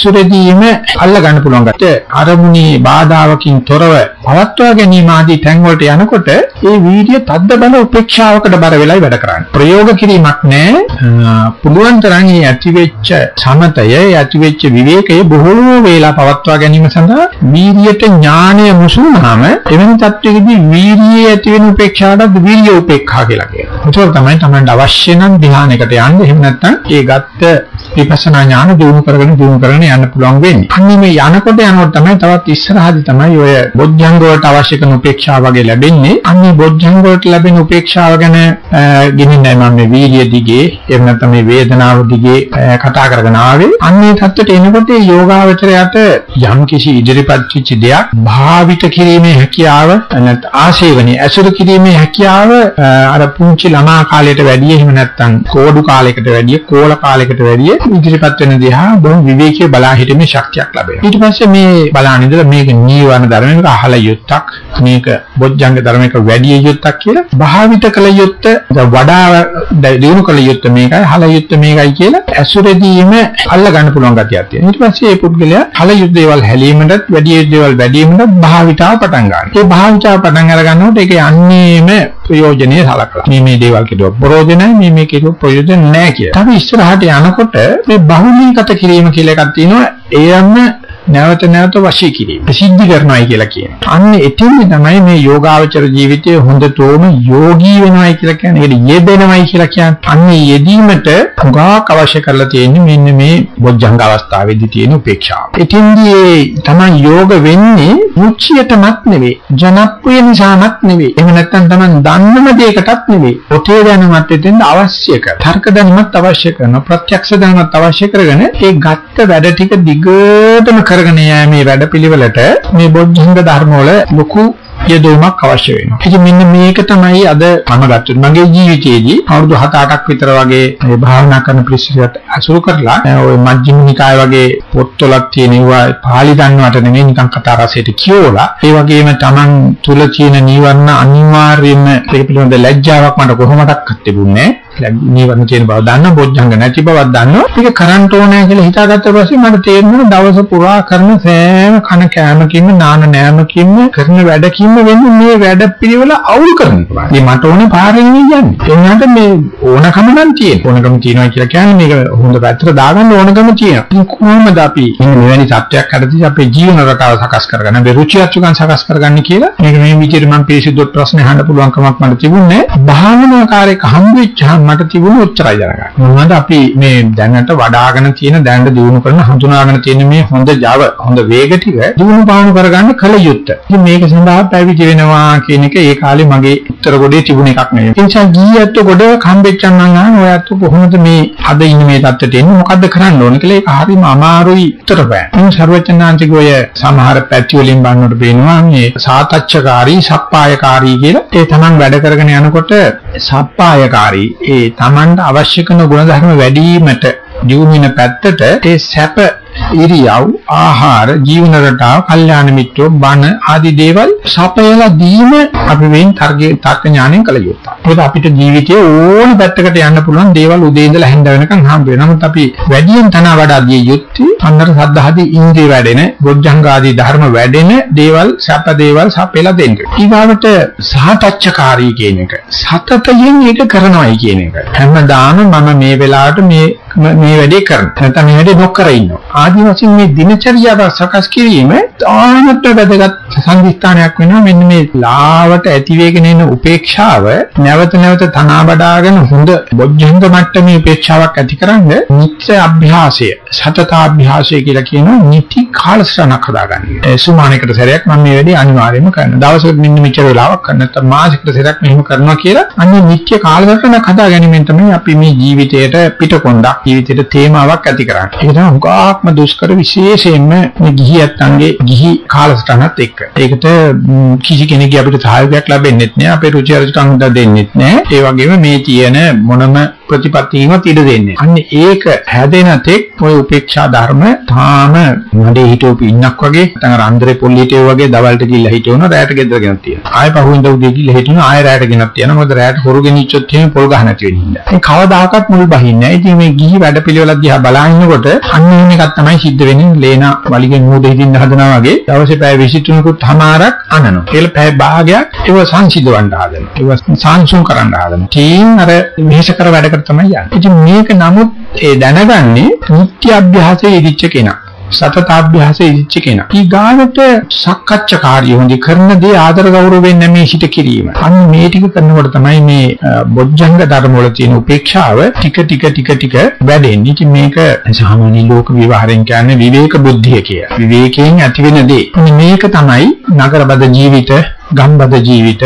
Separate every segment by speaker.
Speaker 1: ඇසුරෙදීම අල්ල ගන්න පුළුවන් ගැට අරමුණේ බාධාවකින් තොරව පවත්වා ගැනීම ආදී තැන් වලට යනකොට ඒ වීර්ය තද්ද බල උපේක්ෂාවකට බර වෙලයි වැඩ කරන්නේ. ප්‍රයෝග කිරීමක් නැහැ. පුළුවන් තරම් මේ ඇතිවෙච්ච සමතය, ඇතිවෙච්ච විවේකය බොහෝ වේලා පවත්වා ගැනීම සඳහා වීර්යයට ඥානය මුසුනහම එවැනි තත්වයකදී වීර්යයේ ඇති වෙන උපේක්ෂාවට වීර්ය උපේක්ෂා කියලා කියනවා. ඒක තමයි Tamanට අවශ්‍ය නම් ධ්‍යානයකට යන්න. එහෙම නැත්නම් ඒ ගත්ත විපස්සනා ඥාන දිනු කරගෙන දිනු කරගෙන යන්න පුළුවන් වෙන්නේ. අන්න මේ යනකොට යනකොට තමයි තවත් ඉස්සරහදී තමයි ඔය බොද්ධංග වලට අවශ්‍ය කරන උපේක්ෂාව වගේ ලැබෙන්නේ. අන්න මේ බොද්ධංග වලට ලැබෙන උපේක්ෂාව ගැන ගෙනින්නයි මම මේ වීර්ය දිගේ එහෙම නැත්නම් මේ වේදනාව දිගේ කතා කරගෙන ආවේ. අන්න මේ தත්තට එනකොට මේ යෝගාවචරයට යම් කිසි ඉදිරිපත් වෙච්ච දෙයක් භාවිත කිරීමේ හැකියාව නැත්නම් ආශේවනී ඇසුරු කිරීමේ හැකියාව අර පුංචි ළමා කාලයට වැඩිය එහෙම නැත්නම් කෝඩු කාලයකට වැඩිය කෝල කාලයකට වැඩිය ඉදිරිපත් වෙන දිහා බොහොම විවේකීව බලා හිටීමේ ශක්තියක් ලැබෙනවා. ඊට පස්සේ මේ බලාන ඉඳලා මේක නීවරණ ධර්මයක අහල යුත්තක් මේක බොජ්ජංග ධර්මයක වැඩි යුත්තක් කියලා භාවිත කළ යුත්ත වඩා දිනු කළ යුත්ත මේකයි හල යුත්ත මේකයි කියලා ඇසුරෙදීම අල්ල ගන්න පුළුවන් ගතියක් තියෙනවා. ඊට පස්සේ මේ පුද්ගලයා හල යුත් දේවල් හැලීමටත් වැඩි යුත් දේවල් වැඩිවීමටත් භාවිතාව පටන් ගන්නවා. ඒ භාවිතාව පටන් අර ගන්නකොට ඒක යන්නේම ප්‍රයෝජනෙයි සලකලා. මේ මේ දේවල් කෙරුවා ප්‍රයෝජනයි මේ මේ කෙරුවා ප්‍රයෝජන නැහැ කියලා. තව ඉස්සරහට යනකොට මේ බහුලීගත කිරීම කියලා එකක් තියෙනවා. එයම නැවත නැවත වශී කිරීම. සිද්ධි කරනවායි කියලා කියනවා. අන්න එතෙන්දි තමයි මේ යෝගාවචර ජීවිතයේ හොඳතෝම යෝගී වෙනවායි කියලා කියන්නේ. ඒක යෙදෙනවායි කියලා කියන්නේ. අන්න යෙදීමට පුගාක් අවශ්‍ය කරලා තියෙන්නේ මෙන්න මේ බොජ්ජංග අවස්ථාවේදී තියෙන උපේක්ෂාව. එතෙන්දි තමයි යෝග වෙන්නේ මුචියටමත් නෙවෙයි. ජනප්‍රිය නිසාමත් නෙවෙයි. එහෙම නැත්නම් Taman දන්නම දෙයකටත් නෙවෙයි. ඔතේ දැනුමත් එතෙන්ද අවශ්‍ය කර. තර්ක දැනුමත් අවශ්‍ය කරනවා. ප්‍රත්‍යක්ෂ දැනුමත් අවශ්‍ය කරගෙන ඒ ගත්ත වැඩ ටික දිගටම කරගෙන යෑමේ වැඩපිළිවෙලට මේ බොද්ධංග ධර්ම වල ලොකු යදොමක් අවශ්‍ය වෙනවා. ඉතින් මෙන්න මේක තමයි අද මම ගත්තොත් මගේ ජීවිතයේදී අවුරුදු 7-8ක් විතර වගේ මේ භාවනා කරන පිළිසිරට අසුරු කරලා ওই මජ්ක්‍ධිම නිකාය වගේ පොත්වලක් තියෙනවා පාලි දන්නවට නෙමෙයි නිකන් කතා රසයට කියෝලා ඒ වගේම Taman තුල තියෙන නීවරණ අනිවාර්යයෙන්ම ඒක පිළිබඳ ලැජ්ජාවක් මට කොහොමඩක්වත් තිබුණේ නැහැ. නීවරණ තියෙන බව දන්න බොජ්ජංග නැති බවක් දන්නවා. ඒක කරන්ට ඕනේ කියලා හිතාගත්ත පස්සේ මට තේරෙනවා දවස පුරා කරන සෑම කන කෑමකින්ම නාන නෑමකින්ම කරන වැඩකින්ම වෙන්නේ මේ වැඩ පිළිවෙල අවුල් කරනවා. මේ මට ඕනේ පාරෙන් යන්නේ. එන්නට මේ ඕනකම නම් තියෙන. ඕනකම තියෙනවා කියලා කියන්නේ මේක හොඳ පැත්තට දාගන්න ඕනකම තියෙනවා. ඉතින් කොහොමද අපි මෙවැනි තත්ත්වයක් හදදී අපේ ජීවන රටාව සකස් කරගන්න, අපේ රුචි අරුචිකම් සකස් කරගන්න කියලා මේක මේ විදිහට මම පිළිසිදුත් ප්‍රශ්න අහන්න පුළුවන් කමක් මට තිබුණේ. භාවනාකාරයක හම්බෙච්චාම මට තිබුණේ ඔච්චරයි දැනගන්න. මොනවද අපි මේ දැනට වඩාගෙන තියෙන දැනට දිනු කරන හඳුනාගෙන තියෙන මේ හොඳ Java හොඳ වේග ටික දිනු පාණු කරගන්න කල යුත්තේ. ඉතින් මේක සඳහා පැවිදි වෙනවා කියන එක ඒ කාලේ මගේ උත්තර ගොඩේ තිබුණ එකක් නෙවෙයි. ඒ නිසා ගියත් ගොඩ හම්බෙච්චන් නම් අහන ඔයත් කොහොමද මේ අද ඉන්න මේ තත්ත්වයට එන්නේ මොකද්ද කරන්න ඕන කියලා ඒක හරිම අමාරුයි උත්තර බෑ. මේ ਸਰවචනාන්තික ඔය සමහර පැති වලින් බලනකොට පේනවා මේ සාතච්ඡකාරී සප්පායකාරී කියලා ඒ තමන් වැඩ කරගෙන යනකොට සප්පායකාරී ඒ තමන්ට අවශ්‍ය කරන ගුණධර්ම වැඩි වීමට දියුණු වෙන පැත්තට ඒ සැප ඉරියව් ආහාර ජීවන රටාව කල්යාණ මිත්‍රෝ බණ ආදී දේවල් සපයලා දීම අපි වෙන් තර්කයේ තර්ක ඥාණයෙන් කළ යුතුයි. ඒක අපිට ජීවිතයේ ඕන පැත්තකට යන්න පුළුවන් දේවල් උදේ ඉඳලා හැන්ද වෙනකන් හම්බ වෙනවා. නමුත් අපි වැඩියෙන් තන වඩා දිය යුත්තේ අන්නර සද්ධාදී ඉන්ද්‍රිය වැඩෙන, බොජ්ජංග ආදී ධර්ම වැඩෙන දේවල් සප දේවල් සපයලා දෙන්න. ඊගාවට සහතච්ඡකාරී කියන එක. සතතයෙන් ඒක කරනවායි කියන එක. හැමදාම මම මේ වෙලාවට මේ මේ වැඩේ කරනවා. නැත්නම් මේ වැඩේ නොකර ඉන්නවා. ආදි වශයෙන් මේ දිනචරියාව සකස් කිරීම තාමත් වැදගත් සංදිස්ථානයක් වෙනවා. මෙන්න මේ ලාවට ඇති වෙගෙන එන උපේක්ෂාව නැවත නැවත තනවා බඩාගෙන හොඳ බොජ්ජංග මට්ටමේ උපේක්ෂාවක් ඇතිකරන්න නිත්‍ය අභ්‍යාසය, සතතාභ්‍යාසය කියලා කියනවා නිති කාලසටහනක් හදාගන්න. ඒ සුමානයකට සැරයක් මම මේ වැඩේ අනිවාර්යයෙන්ම කරනවා. දවසකට මෙන්න මෙච්චර වෙලාවක් කරන්න නැත්නම් මාසෙකට සැරයක් මෙහෙම කරනවා කියලා අන්නේ නිත්‍ය කාලසටහනක් හදා ගැනීමෙන් තමයි අපි මේ ජීවිතයට පිටකොන්දක් ජීවිතේට තේමාවක් ඇති කරන්නේ. ඒක තමයි උගාක්ම දුෂ්කර විශේෂයෙන්ම මේ ගිහියත්න්ගේ ගිහි කාලසටහනත් එක්ක. එක්ක. ඒකට කිසි කෙනෙක්ගේ අපිට සහයෝගයක් ලැබෙන්නේ නැහැ. අපේ රුචි අරුචිකම් දෙන්නේ නැහැ. ඒ වගේම මේ තියෙන මොනම ප්‍රතිපත්තියවත් ඉඩ දෙන්නේ. අන්න ඒක හැදෙන තෙක් ඔය උපේක්ෂා ධර්ම තාම නඩේ හිටවපු ඉන්නක් වගේ නැත්නම් රන්දරේ පොල්ලිටේ වගේ දවල්ට ගිහිල්ලා හිටවන රැයට ගෙදර ගෙනත් තියෙනවා. ආයෙ පහුවෙන්ද උදේ ගිහිල්ලා හිටවන ආයෙ රැයට ගෙනත් තියෙනවා. මොකද රැයට හොරු ගෙනිච්චොත් එහෙම පොල් ගහ නැති වෙන්නේ නැහැ. ඒ කවදාකවත් මුල් බහින්නේ නැහැ. ඉතින් මේ ගිහි වැඩපිළිවෙලක් දිහා බලනකොට අන්න එහෙම එකක් තමයි සිද්ධ වෙන්නේ. ලේනා වලිගෙන් මූද හිටින්න හදනවා වගේ දවසේ පැය 23කුත් හමාරක් අනනවා. ඒල පැය භාගයක් ඒව සංසිඳවන්න හදනවා. ඒව සංසුන් කරන්න හදනවා. තීන් අර මෙහෙස කර වැඩකට තමයි යන්නේ. ඉතින් මේක නමුත් ඒ දැනගන්නේ නිත්‍ය අභ්‍යාසයේ ඉදිච්ච කෙනා. සතතාභ්‍යාසයේ ඉදිච්ච කෙනා. ඊගාවට සක්කච්ඡාකාරී හොඳි කරන දේ ආදර ගෞරවයෙන් නැමේ සිට කිරීම. අන්න මේ ටික කරනකොට තමයි මේ බොජ්ජංග ධර්ම වල තියෙන උපේක්ෂාව ටික ටික ටික ටික වැඩෙන්නේ. ඉතින් මේක සාමාන්‍ය ලෝක විවහාරයෙන් කියන්නේ විවේක බුද්ධිය කිය. විවේකයෙන් ඇතිවෙන දේ. මේක තමයි නගරබද ජීවිත ගම්බද ජීවිත,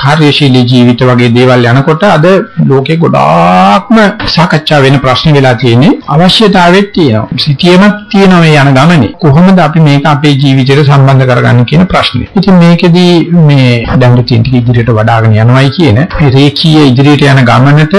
Speaker 1: කාර්යශීලී ජීවිත වගේ දේවල් යනකොට අද ලෝකේ ගොඩාක්ම සාකච්ඡා වෙන ප්‍රශ්න වෙලා තියෙන්නේ අවශ්‍යතාවෙත් තියෙනවා. සිටියමක් තියෙනවා මේ යන ගමනේ. කොහොමද අපි මේක අපේ ජීවිතයට සම්බන්ධ කරගන්නේ කියන ප්‍රශ්නේ. ඉතින් මේකෙදී මේ දැන් තියෙන ටික ඉදිරියට වඩ아가න යනවායි කියන මේ රේඛීය ඉදිරියට යන ගමනට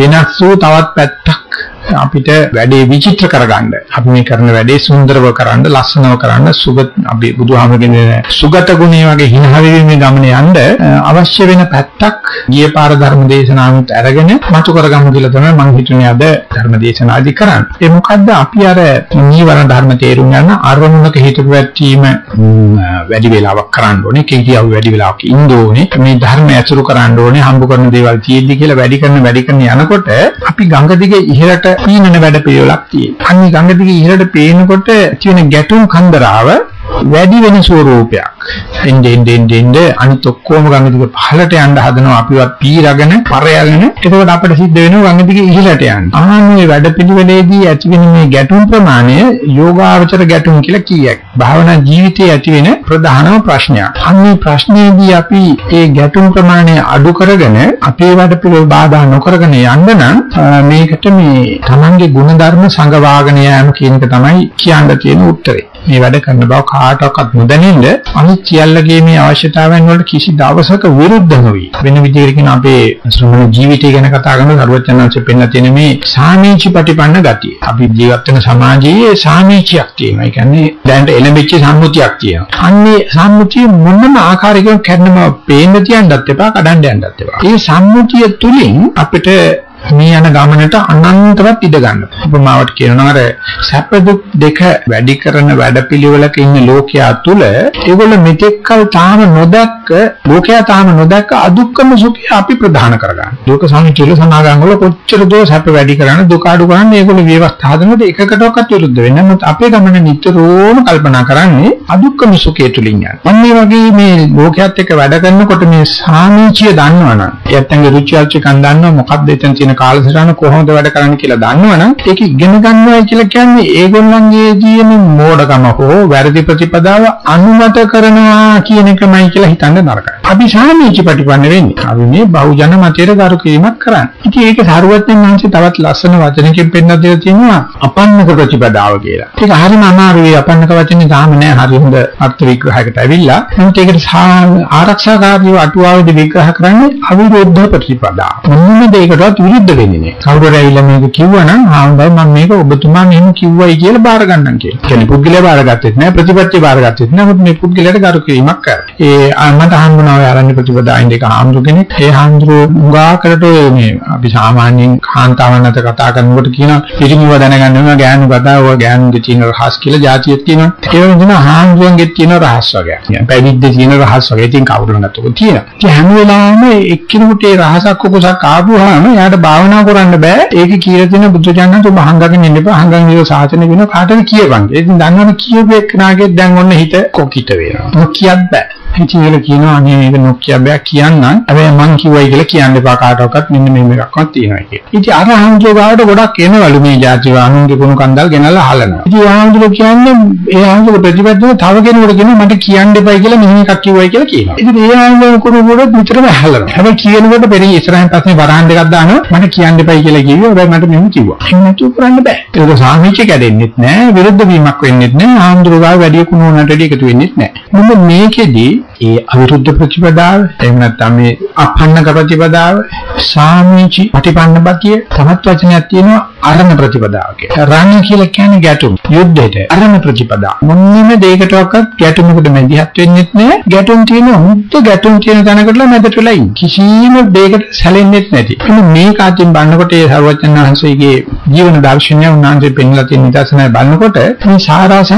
Speaker 1: වෙනස් වූ තවත් පැත්තක් අපිට වැඩේ විචිත්‍ර කරගන්න අපි මේ කරන වැඩේ සුන්දරව කරන්න ලස්සනව කරන්න සුගත අපි බුදුහාමගෙන සුගත ගුණේ වගේ හිනහවෙීමේ ගමන යන්න අවශ්‍ය වෙන පැත්තක් ගිය පාර ධර්ම දේශනාවෙත් අරගෙන මතු කරගමු කියලා තමයි මම හිතුනේ අද ධර්ම දේශනාදි කරන්නේ. ඒ මොකද්ද අපි අර නීවරණ ධර්ම තේරුම් ගන්න අරමුණක හිතපු වැටීම වැඩි වෙලාවක් කරන්න ඕනේ. කීකියව වැඩි වෙලාවක් ඉන්න ඕනේ. මේ ධර්ම ඇසුරු කරන්න ඕනේ. හම්බ කරන දේවල් තියෙද්දි කියලා වැඩි කරන වැඩි කරන යනකොට අපි ගඟ දිගේ ඉහළට පීනන වැඩ පිළිවෙලක් තියෙනවා. අනිත් ගඟ දිගේ ඉහළට පේනකොට තියෙන ගැටුම් කන්දරාව වැඩි වෙන ස්වරූපයක්. එන්නේ එන්නේ එන්නේ අනිත් ඔක්කොම ගඟ දිගේ පහළට යන්න හදනවා අපිවත් පීරගෙන පරයගෙන එතකොට අපිට සිද්ධ වෙනවා ගඟ දිගේ ඉහළට යන්න. ආන්නේ වැඩපිළිවෙලේදී ඇතිවෙන මේ ගැටුම් ප්‍රමාණය යෝගාවචර ගැටුම් කියලා කියයක්. භාවනා ජීවිතයේ ඇතිවෙන ප්‍රධානම ප්‍රශ්නයක්. අන්නේ ප්‍රශ්නේදී අපි ඒ ගැටුම් ප්‍රමාණය අඩු කරගෙන අපේ වැඩපිළිවෙල බාධා නොකරගෙන යන්න නම් මේකට මේ Tamange ಗುಣධර්ම සංගවාගෙන යෑම කියන එක තමයි කියන්න තියෙන උත්තරේ. මේ වැඩ කරන බව කාටවත් නොදැනෙන්න අනිත් සියල්ලගේ මේ අවශ්‍යතාවයන් වලට කිසි දවසක විරුද්ධ නොවි. වෙන විදිහකට කියන අපේ ශ්‍රමණ ජීවිතය ගැන කතා කරනකොට සරුවචනංශයෙන් පෙන්නන තියෙන මේ සාමීචි ප්‍රතිපන්න ගතිය. අපි ජීවත් වෙන සමාජයේ සාමීචියක් තියෙනවා. ඒ කියන්නේ දැනට එළඹිච්ච සම්මුතියක් තියෙනවා. අන්නේ සම්මුතිය මොනම ආකාරයකින් කැඩනම පේන්න තියන්නත් එපා, කඩන්න යන්නත් එපා. මේ සම්මුතිය තුලින් අපිට මේ යන ගමනට අනන්තවත් ඉඩ ගන්න. උපමාවට කියනවා අර සැප දුක් දෙක වැඩි කරන වැඩපිළිවෙලක ඉන්න ලෝකයා තුල ඒගොල්ල මෙතෙක්කල් තාම නොදැක්ක ලෝකයා තාම නොදැක්ක අදුක්කම සුඛය අපි ප්‍රධාන කරගන්න. ලෝක සමිතිවල සමාගම් වල කොච්චර දෝ සැප වැඩි කරන්න දුක අඩු කරන්න ඒගොල්ල ව්‍යවස්ථා හදනකොට එකකටවත් විරුද්ධ වෙන්නේ නැහැ. අපේ ගමන නිතරම කල්පනා කරන්නේ අදුක්කම සුඛය තුලින් යන. අන්න ඒ වගේ මේ ලෝකයේත් එක්ක වැඩ කරනකොට මේ සාමීචිය දන්නවනම් එයත්ගේ රුචි අරුචිකම් දන්නව මොකක්ද එතන තියෙන කාලසටහන කොහොමද වැඩ කරන්නේ කියලා දන්නවනම් ඒක ඉගෙන ගන්නවා කියලා කියන්නේ ඒගොල්ලන්ගේ තියෙන මෝඩකම හෝ වැරදි ප්‍රතිපදාව අනුමත කරනවා කියන එකමයි කියලා හිතන්න නරකයි. අපි සාමීචි ප්‍රතිපන්න වෙන්නේ. අපි මේ බහුජන මතයට ගරු කිරීමක් කරන්නේ. ඉතින් ඒක සරුවත්ෙන් නැන්සි තවත් ලස්සන වචනකින් පෙන්නලා දෙලා තියෙනවා අපන්නක ප්‍රතිපදාව කියලා. ඒක හරිම අමාරුයි අපන්නක වචනේ තාම නෑ හරි හොඳ අර්ථ විග්‍රහයකට ඇවිල්ලා. නමුත් ඒකට ආරක්ෂාකාරීව අටුවාවේදී විග්‍රහ කරන්නේ අවිරෝධ ප්‍රතිපදාව. මොනම දෙයකටවත් විරුද්ධ වෙන්නේ නෑ. කවුරු හරි ඇවිල්ලා මේක කිව්වනම් ආවුන්දයි මම මේක ඔබතුමා මෙහෙම කිව්වයි කියලා බාර ගන්නම් කියලා. කියන්නේ පුද්ගලයා බාරගත්තෙත් නෑ ප්‍රතිපත්තිය බාරගත්තෙත් නෑ. නමුත් මේ පුද්ගලයාට ගරු කිරීමක් කරා. ඒ මට හම්බුණා ඔය ආරණ්‍ය ප්‍රතිපදායින් දෙක ආම්දු කෙනෙක්. ඒ ආම්දු උගා කරට මේ අපි සාමාන්‍යයෙන් කාන්තාවන් අතර කතා කරනකොට කියන පිරිමිව දැනගන්න ඕන ගෑනු කතා ඔය ගෑනුගේ තියෙන රහස් කියලා જાතියක් තියෙනවා. ඒ වෙනදින ආම්දුන්ගේ තියෙන රහස් වගේ. පැවිද්දේ තියෙන රහස් වගේ. ඉතින් කවුරුන් ගත්තොත් තියෙනවා. ඉතින් හැම වෙලාවෙම එක්කිනෙකුට ඒ රහසක් කුකුසක් ආපුවාම එයාට භාවනා කරන්න බෑ. ඒක කියලා තියෙන බුදුචානන් තුම හංගගෙන ඉන්න එපා. හංගගෙන ඉව සාසන වෙන කාටද කියවන්නේ. ඉතින් දන්නවනේ කියපු එක්කනාගේ දැන් ඔන්න හිත කොකිට වෙනවා. මොකියක් බෑ. ඉතින් ඒක කියනවා අනේ මේක නොකිය බෑ කියන්නම්. හැබැයි මං කිව්වයි කියලා කියන්න එපා කාටවත් මෙන්න මේ එකක්වත් තියෙනවා කියලා. ඉතින් අර හංජෝ ගාවට ගොඩක් එනවලු මේ જાති වානුන්ගේ කුණු කන්දල් ගෙනල්ලා හලනවා. ඉතින් ආහඳුර කියන්නේ ඒ ආහඳුර ප්‍රතිපදින තව කෙනෙකුට කියනවා මට කියන්න එපයි කියලා මෙහෙම එකක් කිව්වයි කියලා කියනවා. ඉතින් ඒ ආහඳුර කුණු වල විතරම හලනවා. හැබැයි කියනකොට පෙරේ ඉස්සරහින් පස්සේ වරහන් දෙකක් දානවා මට කියන්න එපයි කියලා කිව්වා. හැබැයි මට මෙහෙම කිව්වා. එහෙම නැතුව කරන්න බෑ. ඒක සාමිච්ච කැඩෙන්නෙත් නෑ, විරුද්ධ වීමක් වෙන්නෙත් නෑ, ආන්දරගාව වැඩි කුණුවනට එකතු වෙන්නෙත් නෑ. මොකද මේකෙදි ඒ අවිරුද්ධ ප්‍රතිපදාව එහෙම නැත්නම් මේ අපන්නක ප්‍රතිපදාව සාමිචි ප්‍රතිපන්න බතිය තමත් වචනයක් තියෙනවා අරණ ප්‍රතිපදාව කියලා. රණ කියලා කියන්නේ ගැටුම්. යුද්ධයට අරණ ප්‍රතිපදාව. මොන්නෙම දෙයකටවත් ගැටුමකට මැදිහත් වෙන්නෙත් නෑ. ගැටුම් තියෙන හුද්ද ගැටුම් තියෙන තැනකටලා මැදට වෙලා ඉන්නේ. කිසිම දෙයකට සැලෙන්නෙත් නැති. එන්න මේක අතින් බලනකොට ඒ සර්වඥාන්සේගේ ජීවන දර්ශනය උන්වහන්සේ පෙන්ලා තියෙන නිදර්ශනය බලනකොට මේ සාරාංශ